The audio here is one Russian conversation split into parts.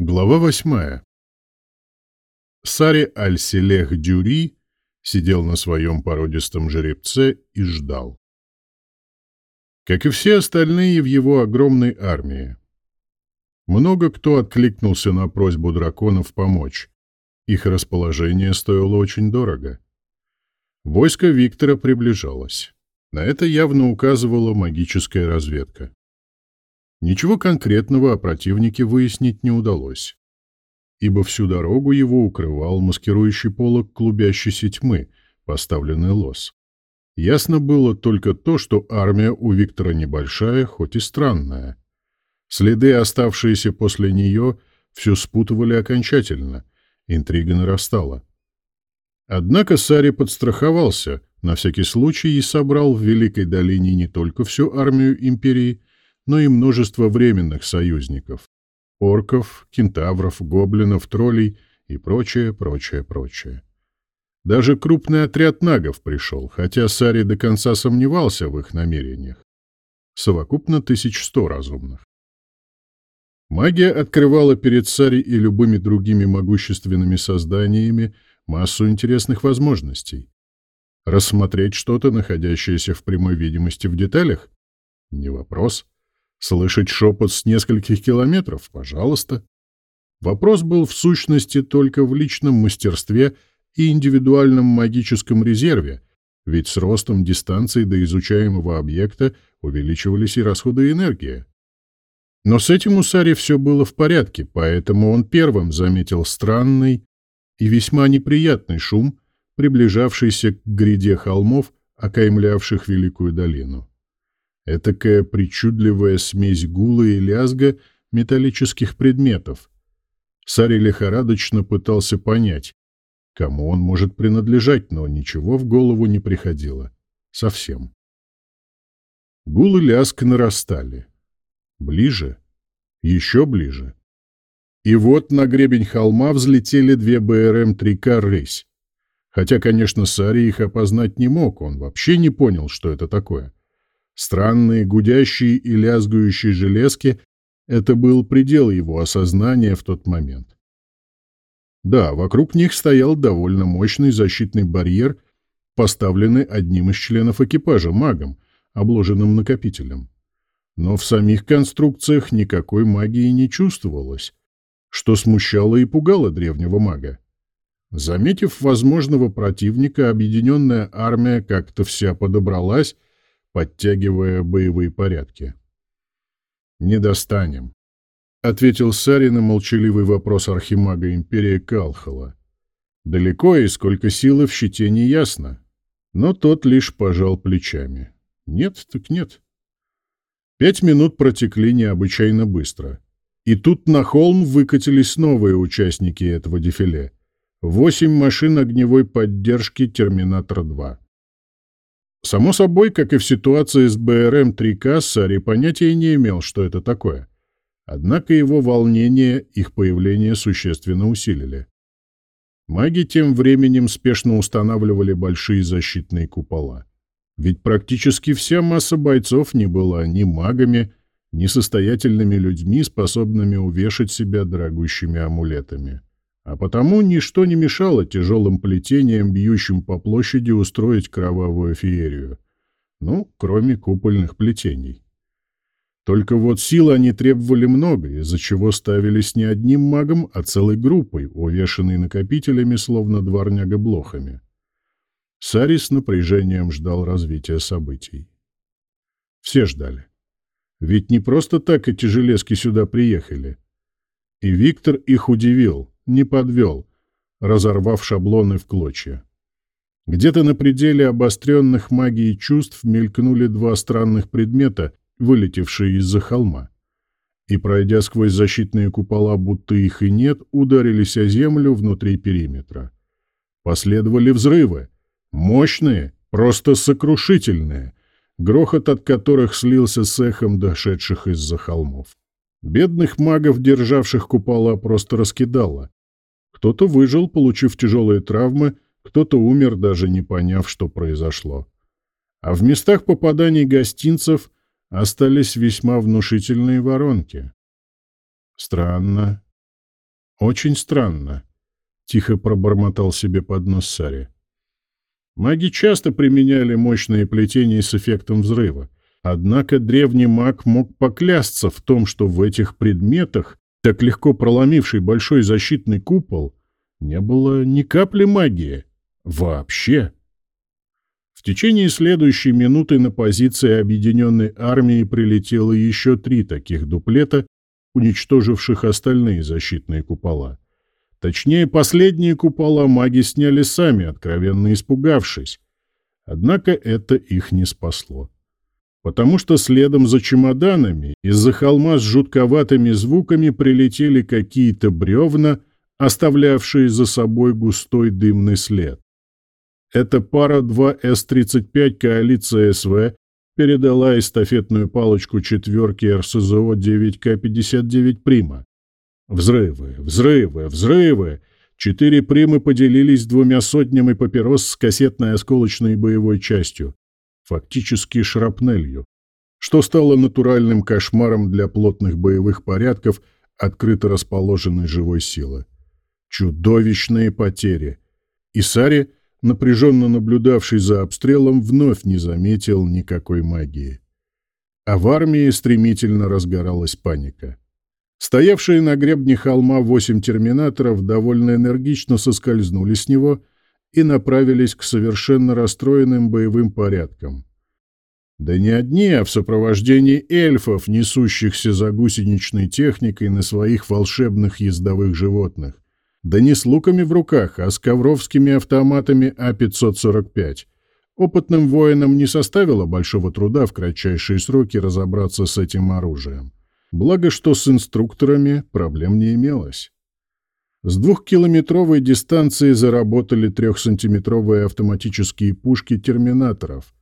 Глава восьмая. Сари Аль-Селех Дюри сидел на своем породистом жеребце и ждал. Как и все остальные в его огромной армии. Много кто откликнулся на просьбу драконов помочь. Их расположение стоило очень дорого. Войско Виктора приближалось. На это явно указывала магическая разведка. Ничего конкретного о противнике выяснить не удалось, ибо всю дорогу его укрывал маскирующий полог клубящейся тьмы, поставленный лос. Ясно было только то, что армия у Виктора небольшая, хоть и странная. Следы, оставшиеся после нее, все спутывали окончательно, интрига нарастала. Однако Сари подстраховался, на всякий случай, и собрал в Великой долине не только всю армию империи, но и множество временных союзников — орков, кентавров, гоблинов, троллей и прочее, прочее, прочее. Даже крупный отряд нагов пришел, хотя Сари до конца сомневался в их намерениях. Совокупно 1100 разумных. Магия открывала перед Сари и любыми другими могущественными созданиями массу интересных возможностей. Рассмотреть что-то, находящееся в прямой видимости в деталях? Не вопрос. Слышать шепот с нескольких километров? Пожалуйста. Вопрос был в сущности только в личном мастерстве и индивидуальном магическом резерве, ведь с ростом дистанции до изучаемого объекта увеличивались и расходы энергии. Но с этим у Сари все было в порядке, поэтому он первым заметил странный и весьма неприятный шум, приближавшийся к гряде холмов, окаймлявших Великую долину. Этакая причудливая смесь гула и лязга металлических предметов. Сари лихорадочно пытался понять, кому он может принадлежать, но ничего в голову не приходило. Совсем. Гул и лязг нарастали. Ближе. Еще ближе. И вот на гребень холма взлетели две БРМ-3К «Рысь». Хотя, конечно, Сари их опознать не мог, он вообще не понял, что это такое. Странные гудящие и лязгающие железки — это был предел его осознания в тот момент. Да, вокруг них стоял довольно мощный защитный барьер, поставленный одним из членов экипажа, магом, обложенным накопителем. Но в самих конструкциях никакой магии не чувствовалось, что смущало и пугало древнего мага. Заметив возможного противника, объединенная армия как-то вся подобралась подтягивая боевые порядки. «Не достанем», — ответил Сари на молчаливый вопрос архимага империи Калхала. «Далеко и сколько силы в щите не ясно». Но тот лишь пожал плечами. «Нет, так нет». Пять минут протекли необычайно быстро. И тут на холм выкатились новые участники этого дефиле. Восемь машин огневой поддержки «Терминатор-2». Само собой, как и в ситуации с БРМ-3К, Сари понятия не имел, что это такое. Однако его волнение, их появление существенно усилили. Маги тем временем спешно устанавливали большие защитные купола. Ведь практически вся масса бойцов не была ни магами, ни состоятельными людьми, способными увешать себя дорогущими амулетами. А потому ничто не мешало тяжелым плетениям, бьющим по площади, устроить кровавую феерию. Ну, кроме купольных плетений. Только вот сил они требовали много, из-за чего ставились не одним магом, а целой группой, увешанной накопителями, словно дворняга-блохами. Сари с напряжением ждал развития событий. Все ждали. Ведь не просто так эти железки сюда приехали. И Виктор их удивил не подвел, разорвав шаблоны в клочья. Где-то на пределе обостренных магией чувств мелькнули два странных предмета, вылетевшие из-за холма. И, пройдя сквозь защитные купола, будто их и нет, ударились о землю внутри периметра. Последовали взрывы. Мощные, просто сокрушительные, грохот от которых слился с эхом дошедших из-за холмов. Бедных магов, державших купола, просто раскидало. Кто-то выжил, получив тяжелые травмы, кто-то умер, даже не поняв, что произошло. А в местах попаданий гостинцев остались весьма внушительные воронки. Странно. Очень странно, — тихо пробормотал себе под нос Сари. Маги часто применяли мощные плетения с эффектом взрыва. Однако древний маг мог поклясться в том, что в этих предметах, так легко проломивший большой защитный купол, не было ни капли магии. Вообще. В течение следующей минуты на позиции объединенной армии прилетело еще три таких дуплета, уничтоживших остальные защитные купола. Точнее, последние купола маги сняли сами, откровенно испугавшись. Однако это их не спасло потому что следом за чемоданами из-за холма с жутковатыми звуками прилетели какие-то бревна, оставлявшие за собой густой дымный след. Эта пара 2С-35 коалиция СВ передала эстафетную палочку четверки РСЗО 9К-59 «Прима». Взрывы, взрывы, взрывы! Четыре «Примы» поделились двумя сотнями папирос с кассетной осколочной боевой частью фактически шрапнелью, что стало натуральным кошмаром для плотных боевых порядков открыто расположенной живой силы. Чудовищные потери. И Сари, напряженно наблюдавший за обстрелом, вновь не заметил никакой магии. А в армии стремительно разгоралась паника. Стоявшие на гребне холма восемь терминаторов довольно энергично соскользнули с него — и направились к совершенно расстроенным боевым порядкам. Да не одни, а в сопровождении эльфов, несущихся за гусеничной техникой на своих волшебных ездовых животных. Да не с луками в руках, а с ковровскими автоматами А-545. Опытным воинам не составило большого труда в кратчайшие сроки разобраться с этим оружием. Благо, что с инструкторами проблем не имелось. С двухкилометровой дистанции заработали трехсантиметровые автоматические пушки терминаторов,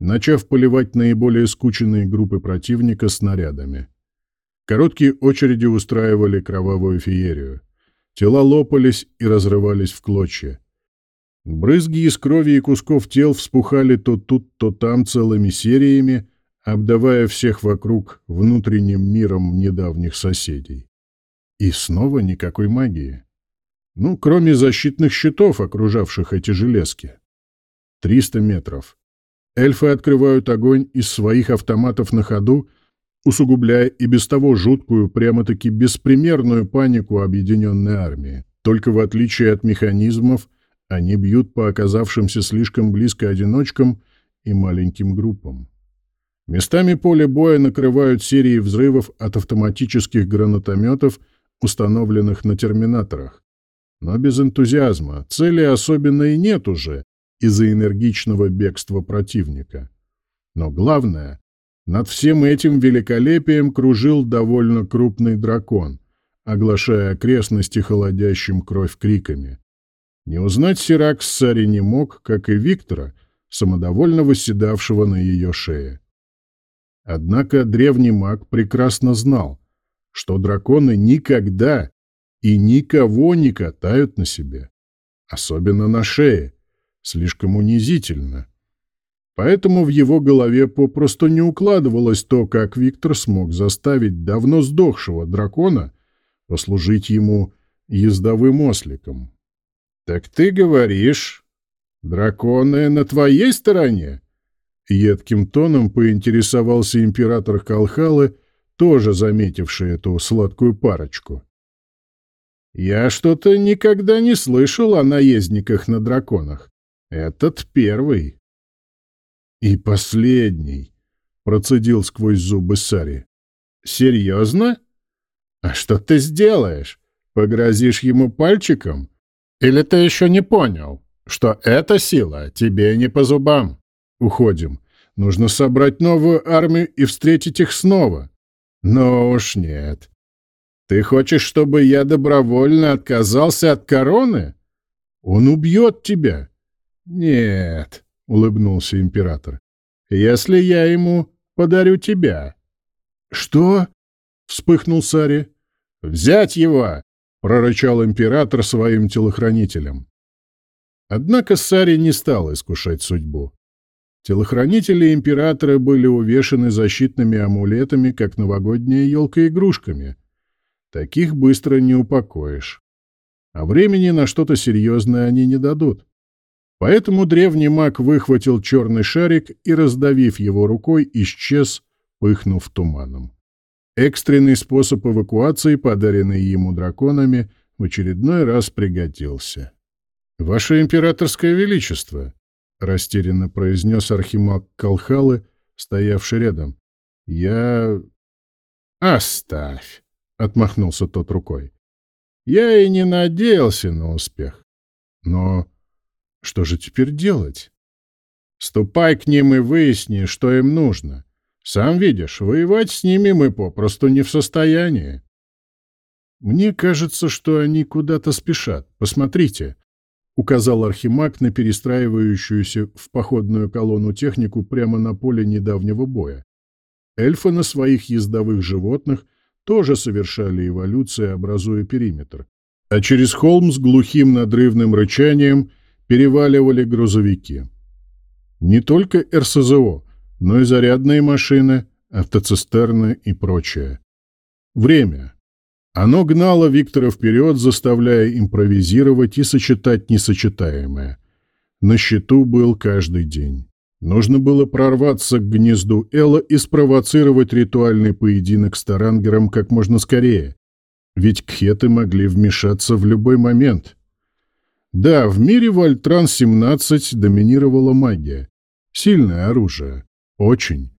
начав поливать наиболее скученные группы противника снарядами. Короткие очереди устраивали кровавую феерию. Тела лопались и разрывались в клочья. Брызги из крови и кусков тел вспухали то тут, то там целыми сериями, обдавая всех вокруг внутренним миром недавних соседей. И снова никакой магии. Ну, кроме защитных щитов, окружавших эти железки. Триста метров. Эльфы открывают огонь из своих автоматов на ходу, усугубляя и без того жуткую, прямо-таки беспримерную панику объединенной армии. Только в отличие от механизмов, они бьют по оказавшимся слишком близко одиночкам и маленьким группам. Местами поле боя накрывают серии взрывов от автоматических гранатометов – установленных на терминаторах. Но без энтузиазма, цели особенно и нет уже из-за энергичного бегства противника. Но главное, над всем этим великолепием кружил довольно крупный дракон, оглашая окрестности холодящим кровь криками. Не узнать Сиракс Сари не мог, как и Виктора, самодовольно восседавшего на ее шее. Однако древний маг прекрасно знал, что драконы никогда и никого не катают на себе, особенно на шее, слишком унизительно. Поэтому в его голове попросту не укладывалось то, как Виктор смог заставить давно сдохшего дракона послужить ему ездовым осликом. «Так ты говоришь, драконы на твоей стороне?» Едким тоном поинтересовался император Калхалы, тоже заметивший эту сладкую парочку. «Я что-то никогда не слышал о наездниках на драконах. Этот первый». «И последний», — процедил сквозь зубы Сари. «Серьезно? А что ты сделаешь? Погрозишь ему пальчиком? Или ты еще не понял, что эта сила тебе не по зубам? Уходим. Нужно собрать новую армию и встретить их снова. «Ну уж нет. Ты хочешь, чтобы я добровольно отказался от короны? Он убьет тебя». «Нет», — улыбнулся император, — «если я ему подарю тебя». «Что?» — вспыхнул Сари. «Взять его!» — прорычал император своим телохранителям. Однако Сари не стал искушать судьбу. Телохранители императора были увешаны защитными амулетами, как новогодняя елка игрушками. Таких быстро не упокоишь. А времени на что-то серьезное они не дадут. Поэтому древний маг выхватил черный шарик и, раздавив его рукой, исчез, пыхнув туманом. Экстренный способ эвакуации, подаренный ему драконами, в очередной раз пригодился. «Ваше императорское величество!» — растерянно произнес архимаг Калхалы, стоявший рядом. «Я...» «Оставь!» — отмахнулся тот рукой. «Я и не надеялся на успех. Но что же теперь делать? Ступай к ним и выясни, что им нужно. Сам видишь, воевать с ними мы попросту не в состоянии». «Мне кажется, что они куда-то спешат. Посмотрите», — указал Архимаг на перестраивающуюся в походную колонну технику прямо на поле недавнего боя. Эльфы на своих ездовых животных тоже совершали эволюцию, образуя периметр. А через холм с глухим надрывным рычанием переваливали грузовики. Не только РСЗО, но и зарядные машины, автоцистерны и прочее. Время. Оно гнало Виктора вперед, заставляя импровизировать и сочетать несочетаемое. На счету был каждый день. Нужно было прорваться к гнезду Элла и спровоцировать ритуальный поединок с Тарангером как можно скорее. Ведь кхеты могли вмешаться в любой момент. Да, в мире Вольтран-17 доминировала магия. Сильное оружие. Очень.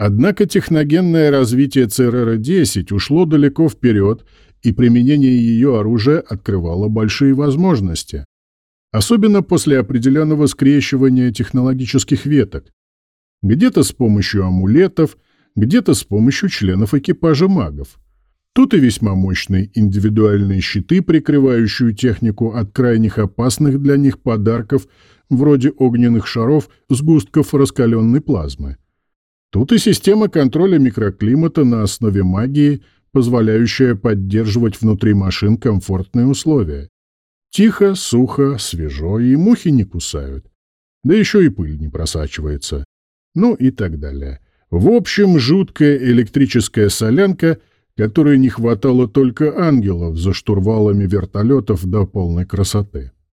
Однако техногенное развитие ЦРР-10 ушло далеко вперед, и применение ее оружия открывало большие возможности. Особенно после определенного скрещивания технологических веток. Где-то с помощью амулетов, где-то с помощью членов экипажа магов. Тут и весьма мощные индивидуальные щиты, прикрывающие технику от крайних опасных для них подарков, вроде огненных шаров, сгустков раскаленной плазмы. Тут и система контроля микроклимата на основе магии, позволяющая поддерживать внутри машин комфортные условия. Тихо, сухо, свежо, и мухи не кусают. Да еще и пыль не просачивается. Ну и так далее. В общем, жуткая электрическая солянка, которой не хватало только ангелов за штурвалами вертолетов до полной красоты.